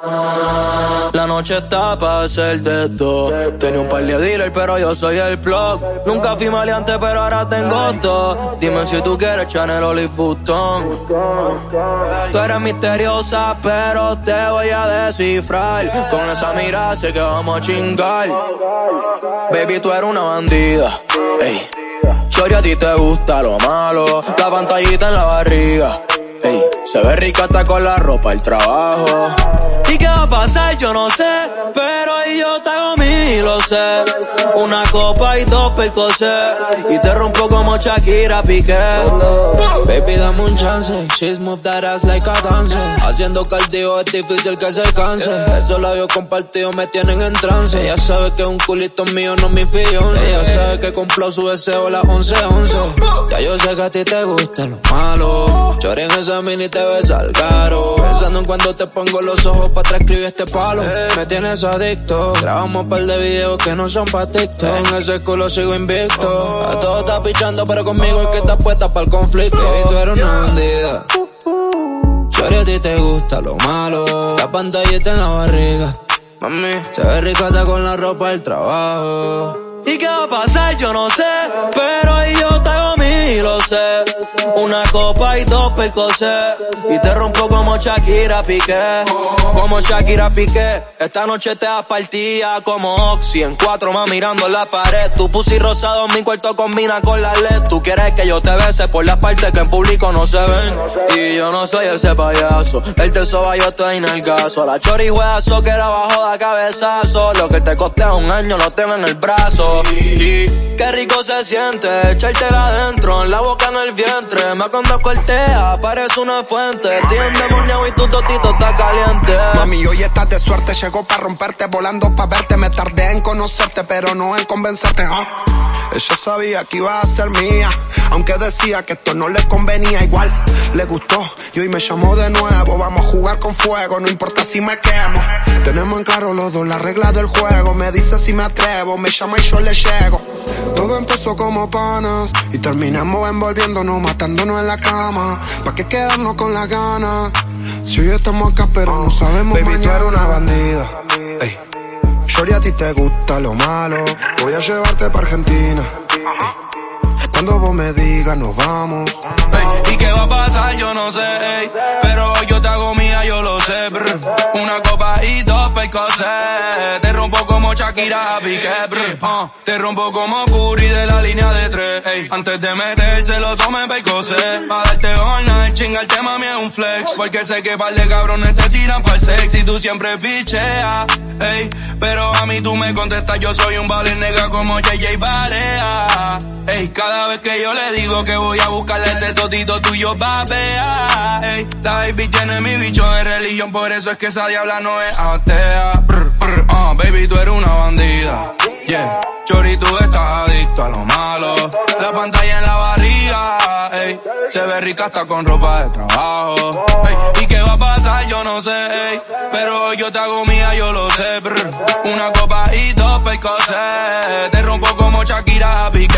La noche está para hacer de todo. Tenía un par de dealers, pero yo soy el plug. Nunca fui maleante, pero ahora tengo todo. Dime si tú quieres Chanel o Louis Vuitton. Tú eres misteriosa, pero te voy a descifrar. Con esa mirada sé que vamos a chingar. Baby, tú eres una bandida. Ey. Chori, a ti te gusta lo malo. La pantallita en la barriga. Ey, se ve rica hasta con la ropa, el trabajo. ¿Y qué va a pasar? Yo no sé, pero yo te hago mi, lo sé. Una copa y dos percocé. Y te rompo como Shakira Piqué. Baby, dame un chance. She's move that ass like a dance. Haciendo cardio es difícil que se canse. Esos labios compartidos me tienen en trance. Ella sabe que un culito mío no es mi fiance. Ella sabe que cumplo su deseo las 11-11. Ya yo sé que a ti te gusta lo malo. Chore en esa mini te ves al caro. Pensando en cuando te pongo los ojos para atrás escribir este palo. Me tienes adicto. Grabamos un par de videos que no son pa' TikTok. En ese culo sigo invicto. A todos está pichando, pero conmigo es que está puesta para el conflicto. Y tú eres una bandida. Chore a ti te gusta lo malo. La pantallita en la barriga. Mami, se ve rica con la ropa del trabajo. ¿Y qué va a pasar? Yo no sé, pero yo te hago mi, Una copa y dos percocé. Y te rompo como Shakira Piqué. Como Shakira Piqué. Esta noche te das como Oxy. En cuatro más mirando la pared. Tu pussy rosado en mi cuarto combina con la LED. Tú quieres que yo te bese por las partes que en público no se ven. Y yo no soy ese payaso. El terzo yo estoy en el gaso. La chori que era bajo de cabezazo. Lo que te costea un año lo tengo en el brazo. Y qué rico se siente echártela adentro, en la boca en el vientre. Me cuando cortea, parece una fuente. Tiene endemoniado y tu totito está caliente. Mami, hoy estás de suerte, llegó para romperte, volando para verte. Me tardé en conocerte, pero no en convencerte. ¿ah? Ella sabía que iba a ser mía, aunque decía que esto no le convenía igual. Le gustó y hoy me llamó de nuevo. Vamos a jugar con fuego, no importa si me quemo. Tenemos en claro los dos la regla del juego. Me dice si me atrevo, me llama y yo le llego. Todo empezó como panas y terminamos envolviéndonos, matándonos en la cama. ¿Pa' qué quedarnos con las ganas? Si hoy estamos acá, pero no sabemos Baby, mañana. tú una bandida. Ey. Shorty, a ti te gusta lo malo. Voy a llevarte pa' Argentina. Cuando vos me digas, nos vamos. ¿Y qué va a pasar? Yo no sé. Pero yo te hago mía, yo lo sé. Una copa y dos Te rompo como Shakira, pique, uh. Te rompo como Curry de la línea de tres. Antes de meterse lo tome percocet. Pa' darte all night, chingarte mami es un flex. Porque sé que par de cabrones te tiran para el sex y tú siempre picheas. Ey. Pero a mí tú me contestas, yo soy un vale nega como JJ Barea. Ey, cada vez que yo le digo que voy a buscarle ese totito tuyo, babea. Ey, la baby tiene mi bicho de religión, por eso es que esa diabla no es atea. uh, baby, tú eres una bandida. Yeah, chori, tú estás adicto a lo malo. La pantalla en la barriga, ey. Se ve rica hasta con ropa de trabajo. Yo te hago mía, yo lo sé. Una copa y dos percocet. Te rompo como Shakira, pique, brr.